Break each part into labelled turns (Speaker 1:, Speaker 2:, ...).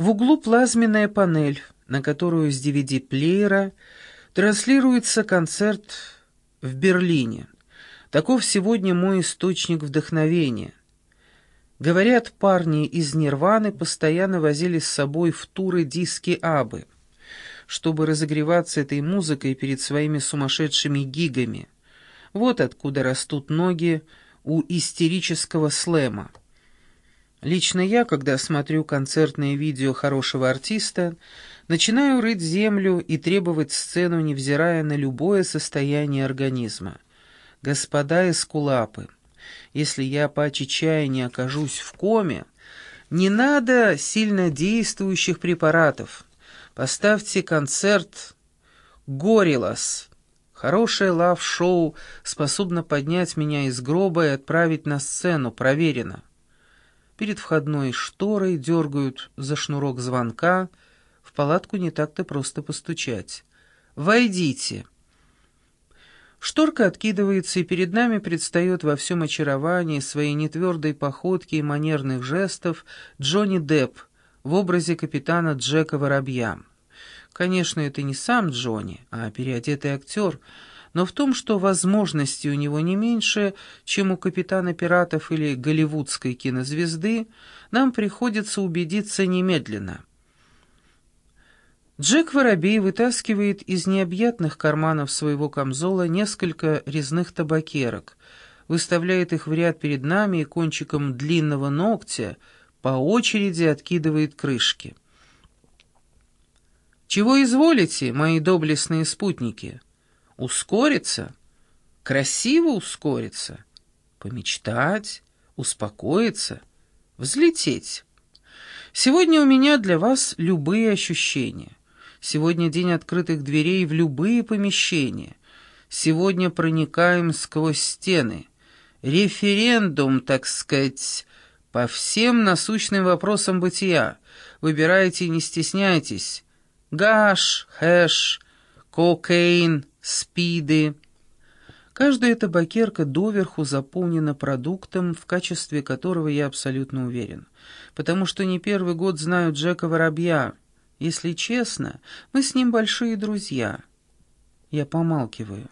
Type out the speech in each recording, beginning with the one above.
Speaker 1: В углу плазменная панель, на которую с DVD-плеера транслируется концерт в Берлине. Таков сегодня мой источник вдохновения. Говорят, парни из «Нирваны» постоянно возили с собой в туры диски Абы, чтобы разогреваться этой музыкой перед своими сумасшедшими гигами. Вот откуда растут ноги у истерического слэма. Лично я, когда смотрю концертное видео хорошего артиста, начинаю рыть землю и требовать сцену, невзирая на любое состояние организма. Господа эскулапы, если я по чаяния окажусь в коме, не надо сильно действующих препаратов. Поставьте концерт «Гориллас». Хорошее лав-шоу способно поднять меня из гроба и отправить на сцену, проверено. Перед входной шторой дергают за шнурок звонка. В палатку не так-то просто постучать. «Войдите!» Шторка откидывается, и перед нами предстает во всем очаровании своей нетвердой походки и манерных жестов Джонни Депп в образе капитана Джека Воробья. Конечно, это не сам Джонни, а переодетый актер — но в том, что возможности у него не меньше, чем у капитана пиратов или голливудской кинозвезды, нам приходится убедиться немедленно. Джек Воробей вытаскивает из необъятных карманов своего камзола несколько резных табакерок, выставляет их в ряд перед нами и кончиком длинного ногтя по очереди откидывает крышки. «Чего изволите, мои доблестные спутники?» Ускориться? Красиво ускориться? Помечтать? Успокоиться? Взлететь? Сегодня у меня для вас любые ощущения. Сегодня день открытых дверей в любые помещения. Сегодня проникаем сквозь стены. Референдум, так сказать, по всем насущным вопросам бытия. Выбирайте, не стесняйтесь. Гаш, хэш, кокаин, спиды. Каждая табакерка доверху заполнена продуктом, в качестве которого я абсолютно уверен. Потому что не первый год знаю Джека Воробья. Если честно, мы с ним большие друзья. Я помалкиваю.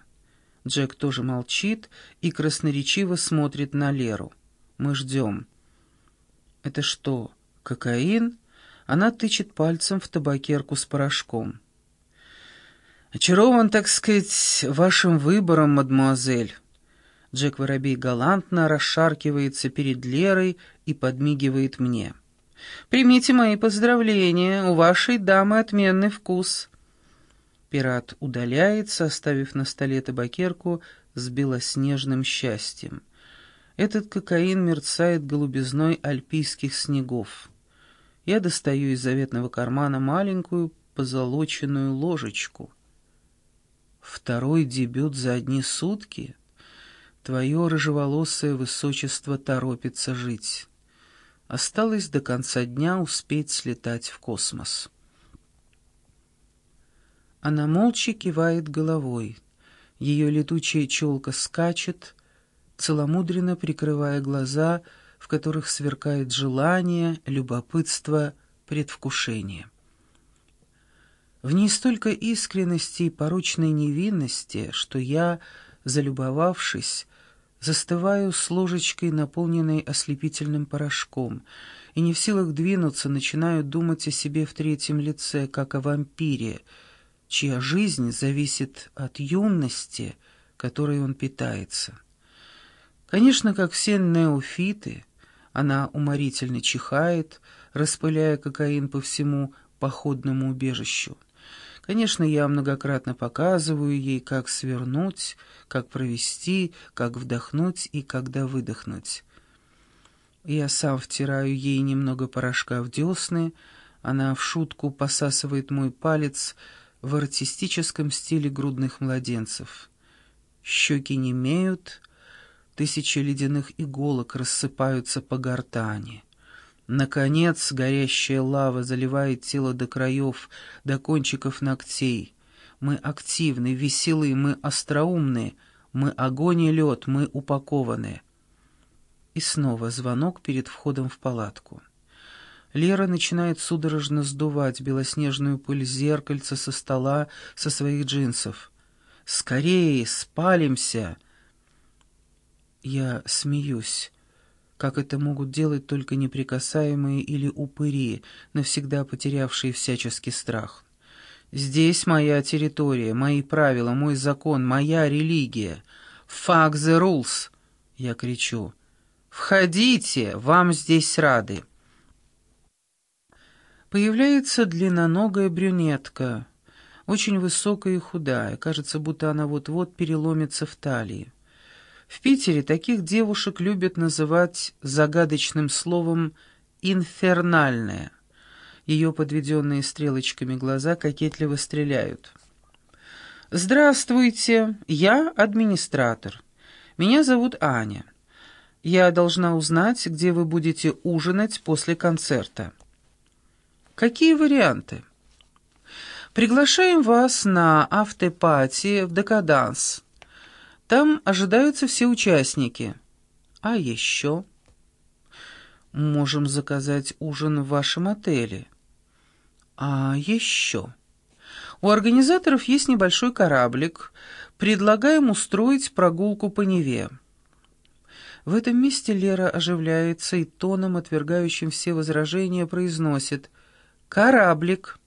Speaker 1: Джек тоже молчит и красноречиво смотрит на Леру. Мы ждем. «Это что, кокаин?» Она тычет пальцем в табакерку с порошком. «Очарован, так сказать, вашим выбором, мадемуазель». Джек Воробей галантно расшаркивается перед Лерой и подмигивает мне. «Примите мои поздравления, у вашей дамы отменный вкус». Пират удаляется, оставив на столе табакерку с белоснежным счастьем. Этот кокаин мерцает голубизной альпийских снегов. Я достаю из заветного кармана маленькую позолоченную ложечку — Второй дебют за одни сутки? Твое рыжеволосое высочество торопится жить. Осталось до конца дня успеть слетать в космос. Она молча кивает головой. Ее летучая челка скачет, целомудренно прикрывая глаза, в которых сверкает желание, любопытство, предвкушение. В ней столько искренности и порочной невинности, что я, залюбовавшись, застываю с ложечкой, наполненной ослепительным порошком, и не в силах двинуться, начинаю думать о себе в третьем лице, как о вампире, чья жизнь зависит от юности, которой он питается. Конечно, как все неофиты, она уморительно чихает, распыляя кокаин по всему походному убежищу. Конечно, я многократно показываю ей, как свернуть, как провести, как вдохнуть и когда выдохнуть. Я сам втираю ей немного порошка в десны, она в шутку посасывает мой палец в артистическом стиле грудных младенцев. Щеки немеют, тысячи ледяных иголок рассыпаются по гортани. Наконец, горящая лава заливает тело до краев, до кончиков ногтей. Мы активны, веселы, мы остроумны, мы огонь и лед, мы упакованы. И снова звонок перед входом в палатку. Лера начинает судорожно сдувать белоснежную пыль зеркальца со стола со своих джинсов. «Скорее, спалимся!» Я смеюсь. Как это могут делать только неприкасаемые или упыри, навсегда потерявшие всяческий страх? Здесь моя территория, мои правила, мой закон, моя религия. «Fuck the rules!» Я кричу. «Входите, вам здесь рады!» Появляется длинноногая брюнетка, очень высокая и худая, кажется, будто она вот-вот переломится в талии. В Питере таких девушек любят называть загадочным словом «инфернальная». Ее подведенные стрелочками глаза кокетливо стреляют. «Здравствуйте, я администратор. Меня зовут Аня. Я должна узнать, где вы будете ужинать после концерта». Какие варианты? Приглашаем вас на автопати в Декаданс. Там ожидаются все участники. А еще? Можем заказать ужин в вашем отеле. А еще? У организаторов есть небольшой кораблик. Предлагаем устроить прогулку по Неве. В этом месте Лера оживляется и тоном, отвергающим все возражения, произносит «Кораблик».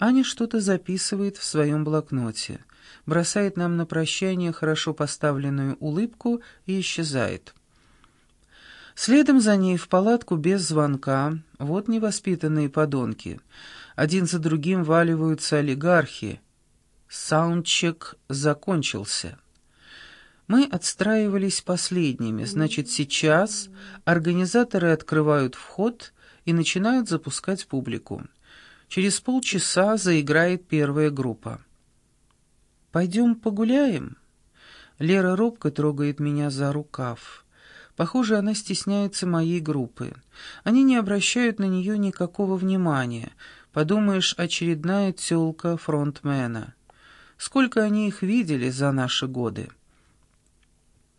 Speaker 1: Аня что-то записывает в своем блокноте, бросает нам на прощание хорошо поставленную улыбку и исчезает. Следом за ней в палатку без звонка, вот невоспитанные подонки. Один за другим валиваются олигархи. Саундчек закончился. Мы отстраивались последними, значит, сейчас организаторы открывают вход и начинают запускать публику. Через полчаса заиграет первая группа. «Пойдем погуляем?» Лера робко трогает меня за рукав. Похоже, она стесняется моей группы. Они не обращают на нее никакого внимания. Подумаешь, очередная тёлка фронтмена. Сколько они их видели за наши годы.